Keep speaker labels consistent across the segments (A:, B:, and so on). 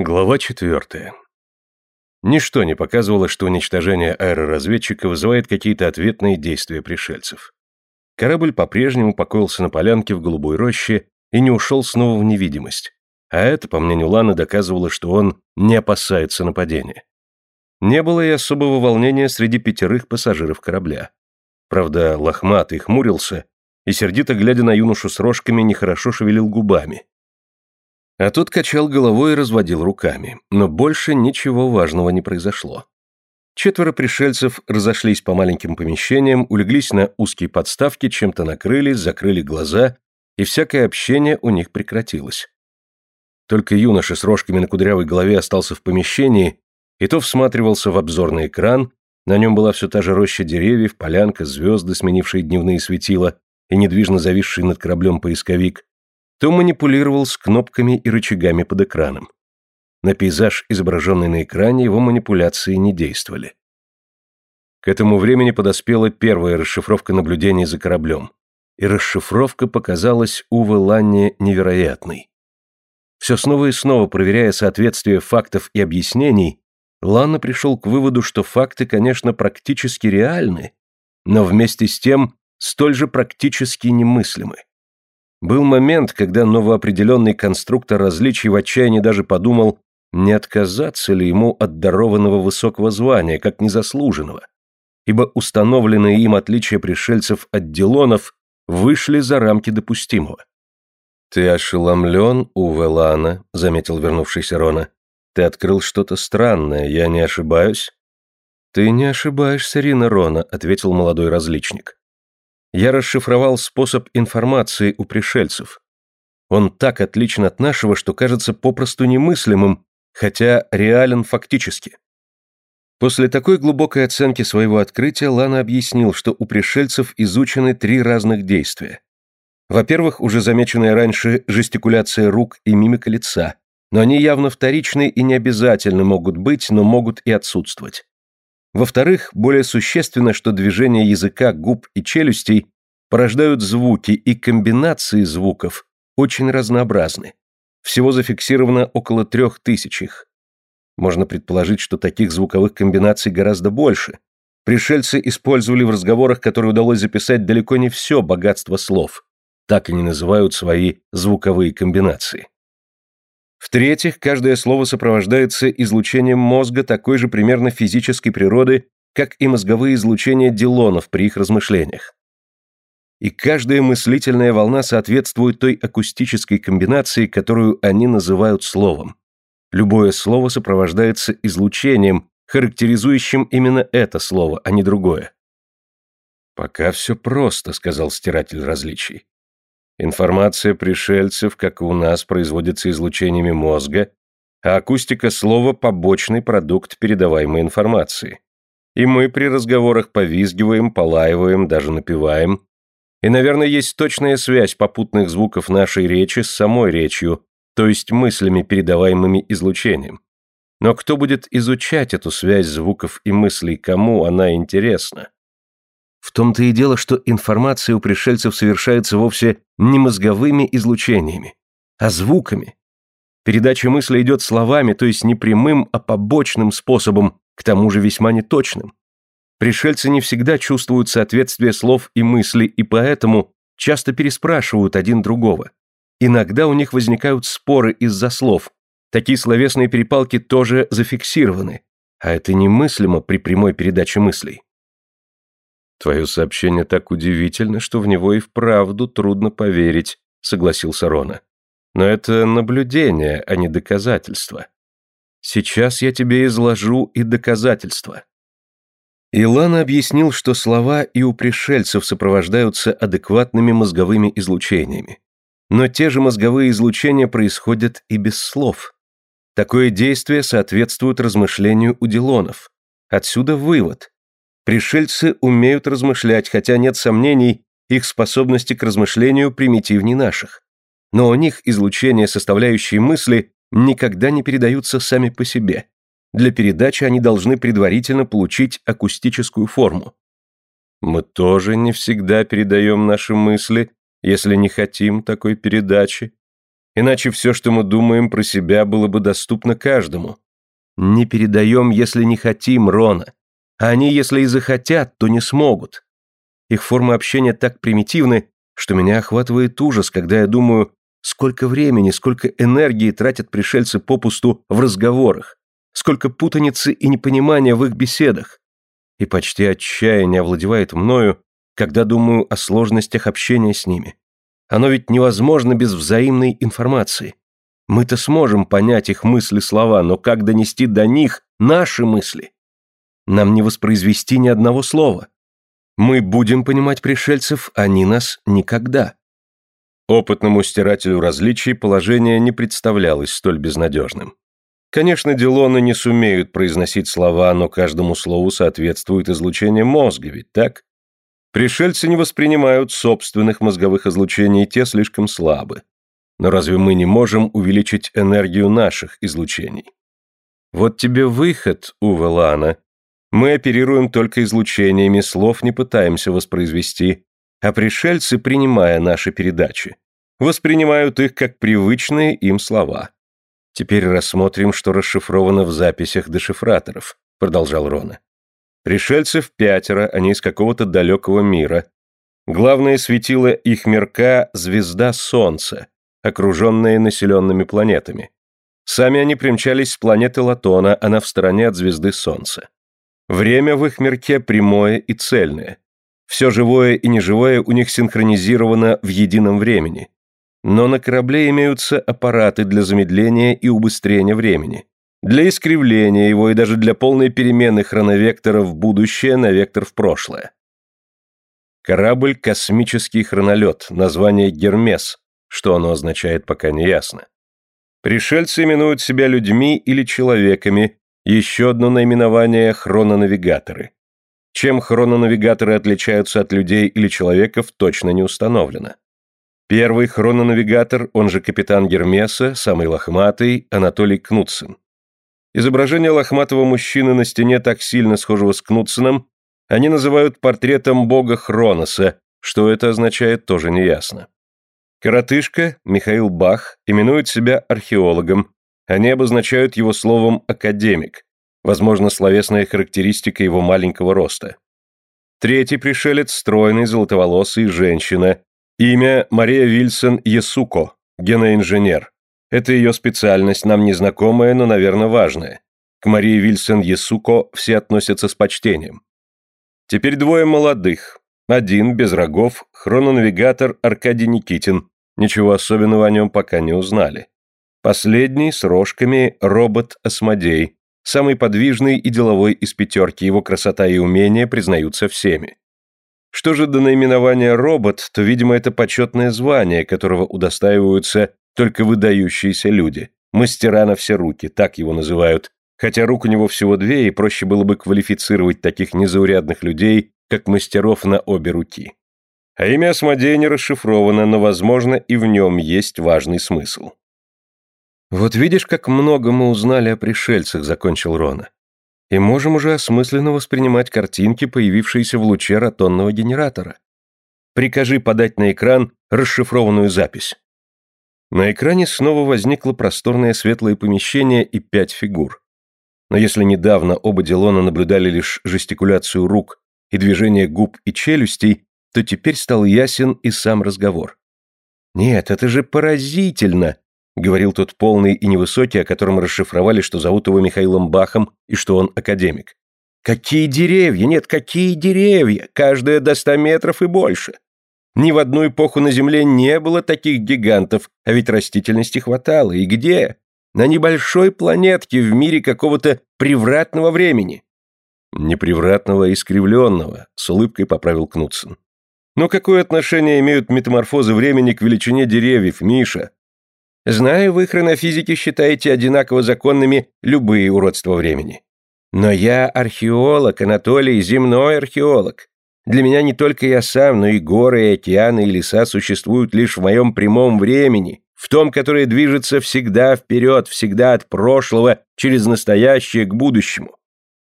A: Глава четвертая. Ничто не показывало, что уничтожение аэроразведчика вызывает какие-то ответные действия пришельцев. Корабль по-прежнему покоился на полянке в голубой роще и не ушел снова в невидимость. А это, по мнению Ланы, доказывало, что он не опасается нападения. Не было и особого волнения среди пятерых пассажиров корабля. Правда, лохматый хмурился и, сердито глядя на юношу с рожками, нехорошо шевелил губами. А тот качал головой и разводил руками, но больше ничего важного не произошло. Четверо пришельцев разошлись по маленьким помещениям, улеглись на узкие подставки, чем-то накрыли, закрыли глаза, и всякое общение у них прекратилось. Только юноша с рожками на кудрявой голове остался в помещении, и то всматривался в обзорный экран, на нем была все та же роща деревьев, полянка, звезды, сменившие дневные светила, и недвижно зависший над кораблем поисковик, то манипулировал с кнопками и рычагами под экраном. На пейзаж, изображенный на экране, его манипуляции не действовали. К этому времени подоспела первая расшифровка наблюдений за кораблем, и расшифровка показалась Уве Ланне невероятной. Все снова и снова проверяя соответствие фактов и объяснений, Ланна пришел к выводу, что факты, конечно, практически реальны, но вместе с тем столь же практически немыслимы. Был момент, когда новоопределенный конструктор различий в отчаянии даже подумал, не отказаться ли ему от дарованного высокого звания, как незаслуженного, ибо установленные им отличия пришельцев от Дилонов вышли за рамки допустимого. «Ты ошеломлен, Уве Лана», — заметил вернувшийся Рона. «Ты открыл что-то странное, я не ошибаюсь?» «Ты не ошибаешься, Рина Рона», — ответил молодой различник я расшифровал способ информации у пришельцев. Он так отличен от нашего, что кажется попросту немыслимым, хотя реален фактически. После такой глубокой оценки своего открытия Лана объяснил, что у пришельцев изучены три разных действия. Во-первых, уже замеченная раньше жестикуляция рук и мимика лица, но они явно вторичны и не обязательно могут быть, но могут и отсутствовать. Во-вторых, более существенно, что движения языка, губ и челюстей порождают звуки, и комбинации звуков очень разнообразны. Всего зафиксировано около трех тысяч их. Можно предположить, что таких звуковых комбинаций гораздо больше. Пришельцы использовали в разговорах, которые удалось записать, далеко не все богатство слов. Так они называют свои звуковые комбинации. В-третьих, каждое слово сопровождается излучением мозга такой же примерно физической природы, как и мозговые излучения Дилонов при их размышлениях. И каждая мыслительная волна соответствует той акустической комбинации, которую они называют словом. Любое слово сопровождается излучением, характеризующим именно это слово, а не другое. «Пока все просто», — сказал стиратель различий. Информация пришельцев, как и у нас, производится излучениями мозга, а акустика слова – побочный продукт передаваемой информации. И мы при разговорах повизгиваем, полаиваем, даже напеваем. И, наверное, есть точная связь попутных звуков нашей речи с самой речью, то есть мыслями, передаваемыми излучением. Но кто будет изучать эту связь звуков и мыслей, кому она интересна? В том-то и дело, что информация у пришельцев совершается вовсе не мозговыми излучениями, а звуками. Передача мысли идет словами, то есть не прямым, а побочным способом, к тому же весьма неточным. Пришельцы не всегда чувствуют соответствие слов и мыслей, и поэтому часто переспрашивают один другого. Иногда у них возникают споры из-за слов. Такие словесные перепалки тоже зафиксированы. А это немыслимо при прямой передаче мыслей. «Твое сообщение так удивительно, что в него и вправду трудно поверить», — согласился Рона. «Но это наблюдение, а не доказательство. Сейчас я тебе изложу и доказательства». Илана объяснил, что слова и у пришельцев сопровождаются адекватными мозговыми излучениями. Но те же мозговые излучения происходят и без слов. Такое действие соответствует размышлению у Дилонов. Отсюда вывод. Пришельцы умеют размышлять, хотя нет сомнений, их способности к размышлению примитивнее наших. Но у них излучения, составляющие мысли, никогда не передаются сами по себе. Для передачи они должны предварительно получить акустическую форму. Мы тоже не всегда передаем наши мысли, если не хотим такой передачи. Иначе все, что мы думаем про себя, было бы доступно каждому. Не передаем, если не хотим, Рона. А они, если и захотят, то не смогут. Их формы общения так примитивны, что меня охватывает ужас, когда я думаю, сколько времени, сколько энергии тратят пришельцы попусту в разговорах, сколько путаницы и непонимания в их беседах. И почти отчаяние овладевает мною, когда думаю о сложностях общения с ними. Оно ведь невозможно без взаимной информации. Мы-то сможем понять их мысли-слова, но как донести до них наши мысли? Нам не воспроизвести ни одного слова. Мы будем понимать пришельцев, они нас никогда. Опытному стирателю различий положение не представлялось столь безнадежным. Конечно, Дилоны не сумеют произносить слова, но каждому слову соответствует излучение мозга, ведь так? Пришельцы не воспринимают собственных мозговых излучений, те слишком слабы. Но разве мы не можем увеличить энергию наших излучений? Вот тебе выход, Увелана, мы оперируем только излучениями, слов не пытаемся воспроизвести, а пришельцы, принимая наши передачи, воспринимают их как привычные им слова. Теперь рассмотрим, что расшифровано в записях дешифраторов, продолжал Рона. Пришельцев пятеро, они из какого-то далекого мира. Главное светило их мирка – звезда Солнца, окруженная населенными планетами. Сами они примчались с планеты Латона, она в стороне от звезды Солнца. Время в их мирке прямое и цельное. Все живое и неживое у них синхронизировано в едином времени. Но на корабле имеются аппараты для замедления и убыстрения времени, для искривления его и даже для полной перемены хроновектора в будущее на вектор в прошлое. Корабль – космический хронолет, название Гермес, что оно означает, пока не ясно. Пришельцы именуют себя людьми или человеками, еще одно наименование – хрононавигаторы. Чем хрононавигаторы отличаются от людей или человеков, точно не установлено. Первый хрононавигатор, он же капитан Гермеса, самый лохматый, Анатолий Кнутсен. Изображение лохматого мужчины на стене так сильно схожего с Кнутсеном, они называют портретом бога Хроноса, что это означает, тоже неясно. Коротышка, Михаил Бах, именует себя археологом, они обозначают его словом «академик», возможно, словесная характеристика его маленького роста. Третий пришелец – стройный, золотоволосый, женщина. Имя – Мария Вильсон Ясуко, геноинженер. Это ее специальность, нам незнакомая, но, наверное, важная. К Марии Вильсон Ясуко все относятся с почтением. Теперь двое молодых. Один, без рогов, хрононавигатор Аркадий Никитин. Ничего особенного о нем пока не узнали. Последний с рожками робот Осмодей, самый подвижный и деловой из пятерки, его красота и умения признаются всеми. Что же до наименования робот, то, видимо, это почетное звание, которого удостаиваются только выдающиеся люди, мастера на все руки, так его называют, хотя рук у него всего две, и проще было бы квалифицировать таких незаурядных людей, как мастеров на обе руки. А имя Осмодея не расшифровано, но, возможно, и в нем есть важный смысл. «Вот видишь, как много мы узнали о пришельцах», — закончил Рона. «И можем уже осмысленно воспринимать картинки, появившиеся в луче ротонного генератора. Прикажи подать на экран расшифрованную запись». На экране снова возникло просторное светлое помещение и пять фигур. Но если недавно оба Дилона наблюдали лишь жестикуляцию рук и движение губ и челюстей, то теперь стал ясен и сам разговор. «Нет, это же поразительно!» Говорил тот полный и невысокий, о котором расшифровали, что зовут его Михаилом Бахом и что он академик. Какие деревья? Нет, какие деревья? Каждая до ста метров и больше. Ни в одну эпоху на Земле не было таких гигантов, а ведь растительности хватало. И где? На небольшой планетке в мире какого-то превратного времени. Непревратного, а искривленного, с улыбкой поправил Кнутсон. Но какое отношение имеют метаморфозы времени к величине деревьев, Миша? Знаю, вы хронофизики считаете одинаково законными любые уродства времени. Но я археолог, Анатолий, земной археолог. Для меня не только я сам, но и горы, и океаны, и леса существуют лишь в моем прямом времени, в том, которое движется всегда вперед, всегда от прошлого через настоящее к будущему.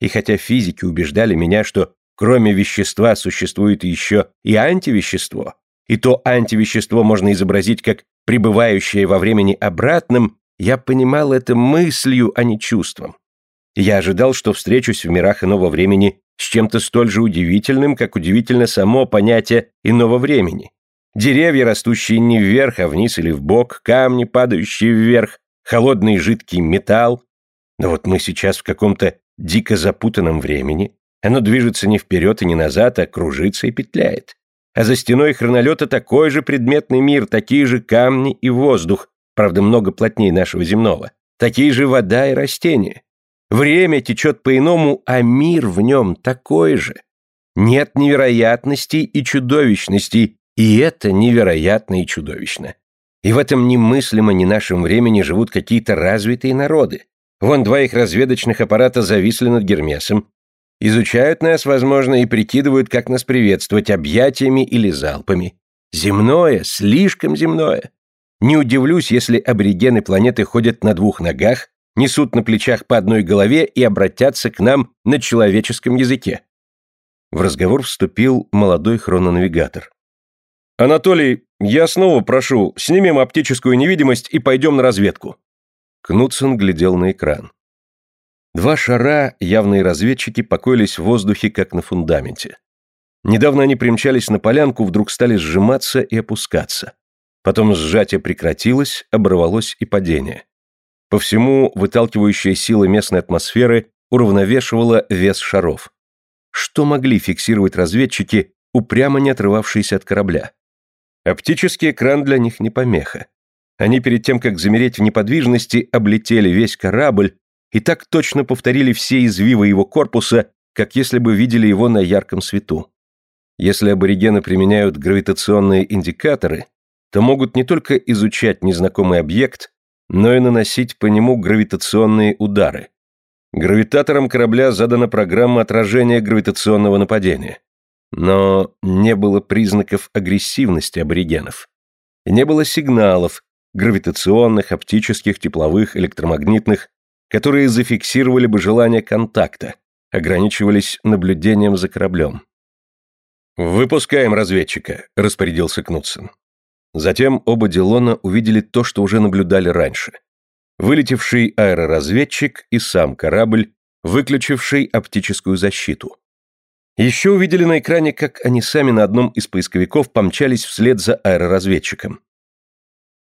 A: И хотя физики убеждали меня, что кроме вещества существует еще и антивещество, и то антивещество можно изобразить как
B: пребывающее во времени обратном, я понимал это мыслью, а не чувством. Я ожидал, что встречусь в мирах иного времени с чем-то столь же удивительным, как удивительно само понятие иного времени. Деревья, растущие не вверх, а вниз или вбок, камни, падающие вверх, холодный жидкий металл. Но вот мы сейчас в каком-то дико запутанном времени. Оно движется не вперед и не назад, а кружится и петляет. А за стеной хронолета такой же предметный мир, такие же камни и воздух, правда, много плотнее нашего земного, такие же вода и растения. Время течет по-иному, а мир в нем такой же. Нет невероятностей и чудовищностей, и это невероятно и чудовищно. И в этом немыслимо ни нашем времени живут какие-то развитые народы. Вон два их разведочных аппарата зависли над Гермесом. Изучают нас, возможно, и прикидывают, как нас приветствовать объятиями или залпами. Земное, слишком земное. Не удивлюсь, если аборигены планеты ходят на двух ногах, несут на плечах по одной голове и обратятся к нам на человеческом языке. В разговор вступил молодой хрономигатор. «Анатолий, я снова прошу, снимем оптическую невидимость и пойдем на разведку». Кнутсон глядел на экран. Два шара, явные разведчики, покоились в воздухе, как на фундаменте. Недавно они примчались на полянку, вдруг стали сжиматься и опускаться. Потом сжатие прекратилось, оборвалось и падение. По всему выталкивающая сила местной атмосферы уравновешивала вес шаров. Что могли фиксировать разведчики, упрямо не отрывавшиеся от корабля? Оптический экран для них не помеха. Они перед тем, как замереть в неподвижности, облетели весь корабль и так точно повторили все извивы его корпуса, как если бы видели его на ярком свету. Если аборигены применяют гравитационные индикаторы, то могут не только изучать незнакомый объект, но и наносить по нему гравитационные удары. Гравитаторам корабля задана программа отражения гравитационного нападения. Но не было признаков агрессивности аборигенов. Не было сигналов, гравитационных, оптических, тепловых, электромагнитных, которые зафиксировали бы желание контакта, ограничивались наблюдением за кораблем. «Выпускаем разведчика», — распорядился Кнутсен. Затем оба Дилона увидели то, что уже наблюдали раньше. Вылетевший аэроразведчик и сам корабль, выключивший оптическую защиту. Еще увидели на экране, как они сами на одном из поисковиков помчались вслед за аэроразведчиком.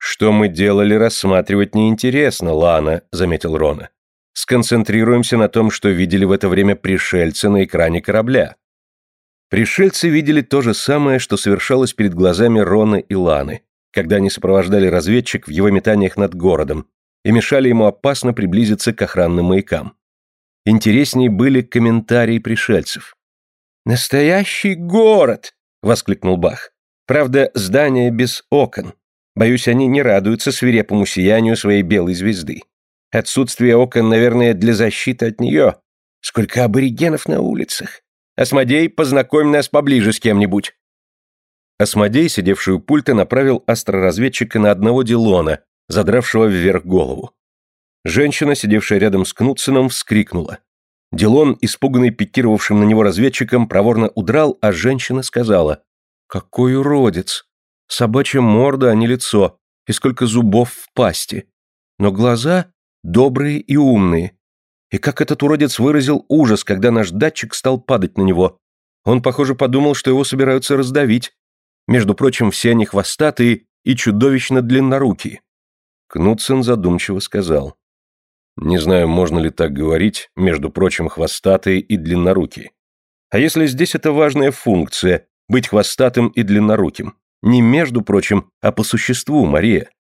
B: «Что мы делали, рассматривать неинтересно, Лана», — заметил Рона. «Сконцентрируемся на том, что видели в это время пришельцы на экране корабля». Пришельцы видели то же самое, что совершалось перед глазами Рона и Ланы, когда они сопровождали разведчик в его метаниях над городом и мешали ему опасно приблизиться к охранным маякам. Интереснее были комментарии пришельцев. «Настоящий город!» — воскликнул Бах. «Правда, здание без окон. Боюсь, они не радуются свирепому сиянию своей белой звезды. Отсутствие окон, наверное, для защиты от нее. Сколько аборигенов на улицах! Осмодей, познакомь нас поближе с кем-нибудь!» Осмодей, сидевший у пульта, направил астроразведчика на одного Дилона, задравшего вверх голову. Женщина, сидевшая рядом с Кнутсеном, вскрикнула. Дилон, испуганный пикировавшим на него разведчиком, проворно удрал, а женщина сказала «Какой уродец! Собачья морда, а не лицо, и сколько зубов в пасти. Но глаза добрые и умные. И как этот уродец выразил ужас, когда наш датчик стал падать на него. Он, похоже, подумал, что его собираются раздавить. Между прочим, все они хвостатые и чудовищно длиннорукие. Кнутсен задумчиво сказал. Не знаю, можно ли так говорить, между прочим, хвостатые и длиннорукие. А если здесь это важная функция – быть хвостатым и длинноруким? Не между прочим, а по существу, Мария.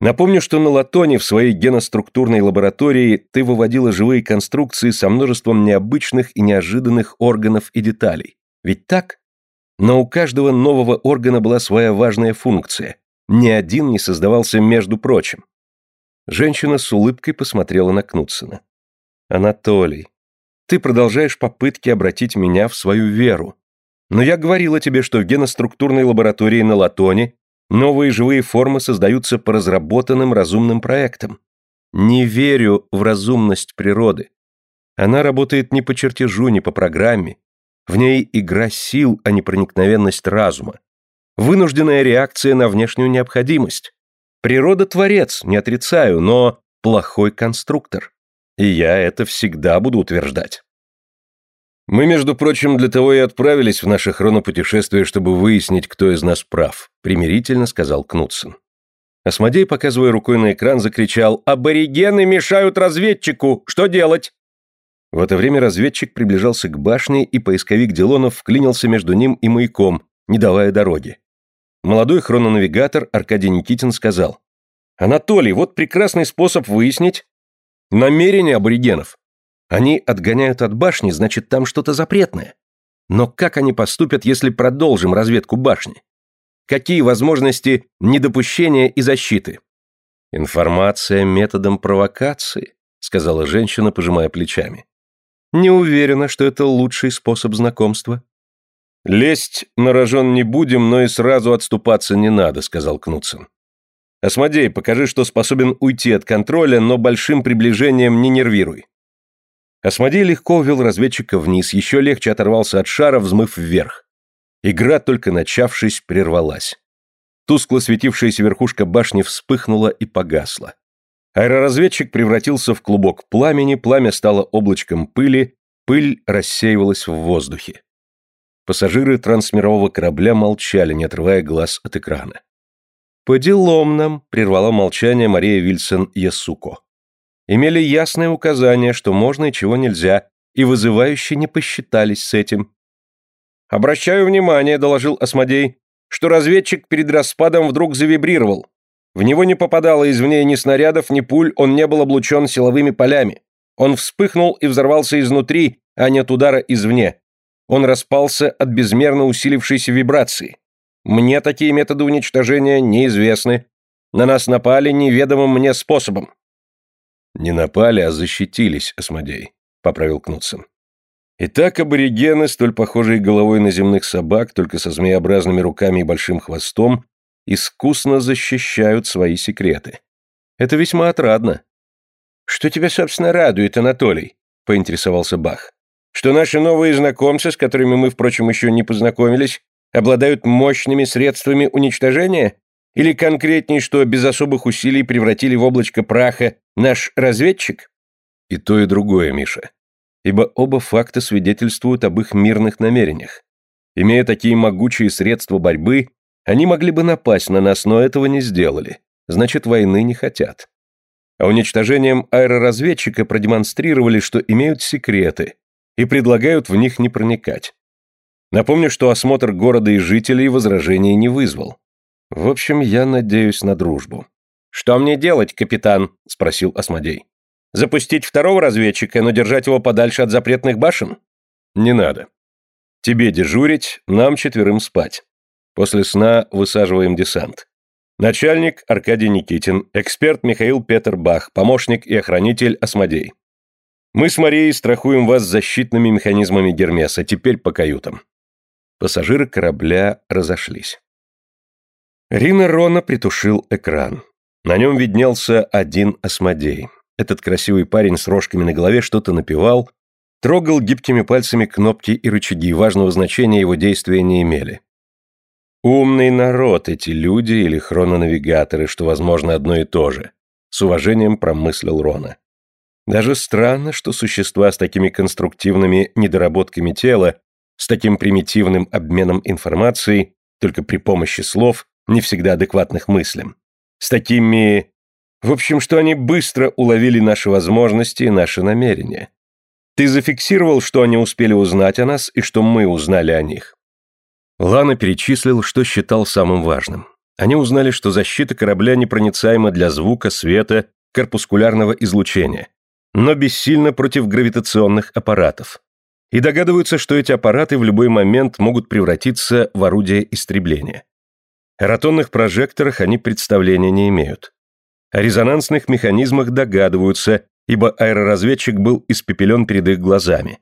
B: Напомню, что на Латоне в своей геноструктурной лаборатории ты выводила живые конструкции со множеством необычных и неожиданных органов и деталей. Ведь так? Но у каждого нового органа была своя важная функция. Ни один не создавался между прочим. Женщина с улыбкой посмотрела на Кнутсена. «Анатолий, ты продолжаешь попытки обратить меня в свою веру. Но я говорила тебе, что в геноструктурной лаборатории на Латоне новые живые формы создаются по разработанным разумным проектам. Не верю в разумность природы. Она работает не по чертежу, не по программе. В ней игра сил, а не проникновенность разума. Вынужденная реакция на внешнюю необходимость. Природа творец, не отрицаю, но плохой конструктор. И я это всегда буду утверждать.
A: Мы, между прочим, для того и отправились в наше хронопутешествие, чтобы выяснить, кто из нас прав, примирительно сказал Кнутсон. Осмодей, показывая рукой на экран, закричал «Аборигены мешают разведчику! Что делать?» В это время разведчик приближался к башне, и поисковик Делонов вклинился между ним и маяком, не давая дороги. Молодой хрононавигатор Аркадий Никитин сказал «Анатолий, вот прекрасный способ выяснить намерения аборигенов. Они отгоняют от башни, значит, там что-то запретное. Но как они поступят, если продолжим разведку башни? Какие возможности недопущения и защиты? Информация методом провокации, сказала женщина, пожимая плечами. Не уверена, что это лучший способ знакомства. Лезть на рожон не будем, но и сразу отступаться не надо, сказал Кнутсон. Осмодей, покажи, что способен уйти от контроля, но большим приближением не нервируй. Осмодей легко увел разведчика вниз, еще легче оторвался от шара, взмыв вверх. Игра, только начавшись, прервалась. Тускло светившаяся верхушка башни вспыхнула и погасла. Аэроразведчик превратился в клубок пламени, пламя стало облачком пыли, пыль рассеивалась в воздухе. Пассажиры трансмирового корабля молчали, не отрывая глаз от экрана. «По делам нам», — прервала молчание Мария Вильсон Ясуко. Имели ясное указание, что можно и чего нельзя, и вызывающе не посчитались с этим. «Обращаю внимание», — доложил Осмодей, что разведчик перед распадом вдруг завибрировал. В него не попадало извне ни снарядов, ни пуль, он не был облучен силовыми полями. Он вспыхнул и взорвался изнутри, а не от удара извне. Он распался от безмерно усилившейся вибрации. Мне такие методы уничтожения неизвестны. На нас напали неведомым мне способом. Не напали, а защитились, Осмодей, поправил Кнутсон. Итак, аборигены, столь похожие головой на земных собак, только со змееобразными руками и большим хвостом, искусно защищают свои секреты. Это весьма отрадно. Что тебя, собственно, радует, Анатолий? поинтересовался Бах. Что наши новые знакомцы, с которыми мы, впрочем, еще не познакомились, обладают мощными средствами уничтожения? Или конкретней, что без особых усилий превратили в облачко праха наш разведчик? И то, и другое, Миша ибо оба факта свидетельствуют об их мирных намерениях. Имея такие могучие средства борьбы, они могли бы напасть на нас, но этого не сделали. Значит, войны не хотят. А уничтожением аэроразведчика продемонстрировали, что имеют секреты и предлагают в них не проникать. Напомню, что осмотр города и жителей возражений не вызвал. В общем, я надеюсь на дружбу. «Что мне делать, капитан?» – спросил Осмодей. Запустить второго разведчика, но держать его подальше от запретных башен? Не надо. Тебе дежурить, нам четверым спать. После сна высаживаем десант. Начальник Аркадий Никитин, эксперт Михаил Петр Бах, помощник и охранитель Осмодей. Мы с Марией страхуем вас защитными механизмами Гермеса, теперь по каютам. Пассажиры корабля разошлись. Рина Рона притушил экран. На нем виднелся один Осмодей. Этот красивый парень с рожками на голове что-то напевал, трогал гибкими пальцами кнопки и рычаги, важного значения его действия не имели. Умный народ эти люди или хрононавигаторы, что, возможно, одно и то же, с уважением промыслил Рона. Даже странно, что существа с такими конструктивными недоработками тела, с таким примитивным обменом информацией, только при помощи слов, не всегда адекватных мыслям, с такими в общем, что они быстро уловили наши возможности и наши намерения. Ты зафиксировал, что они успели узнать о нас и что мы узнали о них. Лана перечислил, что считал самым важным. Они узнали, что защита корабля непроницаема для звука, света, корпускулярного излучения, но бессильна против гравитационных аппаратов. И догадываются, что эти аппараты в любой момент могут превратиться в орудие истребления. О ротонных прожекторах они представления не имеют. О резонансных механизмах догадываются, ибо аэроразведчик был испепелен перед их глазами.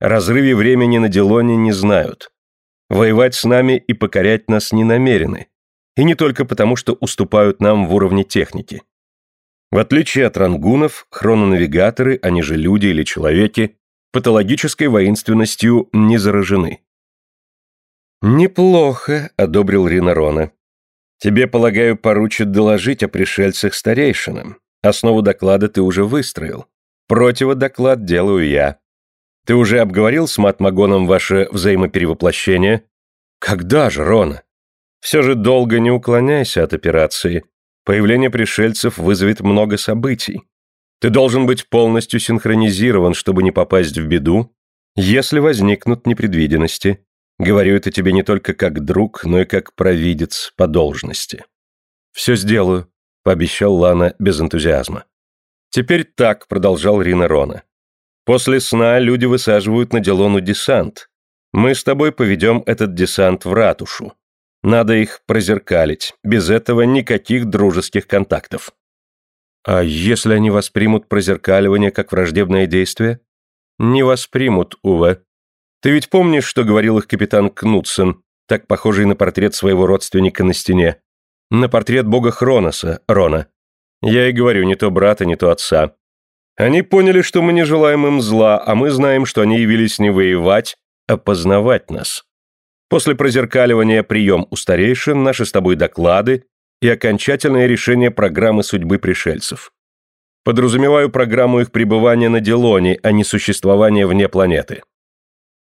A: О разрыве времени на Делоне не знают. Воевать с нами и покорять нас не намерены. И не только потому, что уступают нам в уровне техники. В отличие от рангунов, хрононавигаторы, они же люди или человеки, патологической воинственностью не заражены. «Неплохо», — одобрил Ринарона.
B: Тебе, полагаю, поручат доложить о пришельцах старейшинам. Основу доклада ты уже выстроил. Противодоклад делаю я. Ты уже обговорил с Матмагоном ваше взаимоперевоплощение? Когда же, Рона? Все же долго не уклоняйся от операции. Появление пришельцев вызовет много событий. Ты должен быть полностью синхронизирован, чтобы не попасть в беду, если возникнут непредвиденности. Говорю это тебе не только как друг, но и как провидец по должности. Все сделаю, пообещал Лана без энтузиазма. Теперь так, продолжал Рина Рона. После сна люди высаживают на Делону десант. Мы с тобой поведем этот десант в ратушу. Надо их прозеркалить. Без этого никаких дружеских контактов. А если они воспримут прозеркаливание как враждебное действие? Не воспримут, Ува. Ты ведь помнишь, что говорил их капитан Кнутсен, так похожий на портрет своего родственника на стене? На портрет бога Хроноса, Рона. Я и говорю, не то брата, не то отца. Они поняли, что мы не желаем им зла, а мы знаем, что они явились не воевать, а познавать нас. После прозеркаливания прием у старейшин, наши с тобой доклады и окончательное решение программы судьбы пришельцев. Подразумеваю программу их пребывания на Делоне, а не существования вне планеты.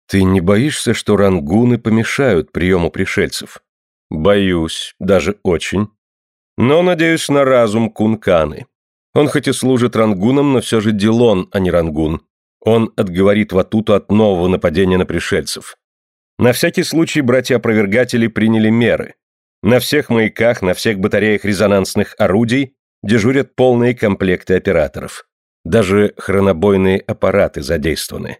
B: Ты не боишься, что рангуны помешают приему пришельцев? Боюсь, даже очень. Но надеюсь на разум Кунканы. Он хоть и служит рангуном, но все же Дилон, а не рангун. Он отговорит Ватуту от нового нападения на пришельцев. На всякий случай братья-опровергатели приняли меры. На всех маяках, на всех батареях резонансных орудий дежурят полные комплекты операторов. Даже хронобойные аппараты задействованы.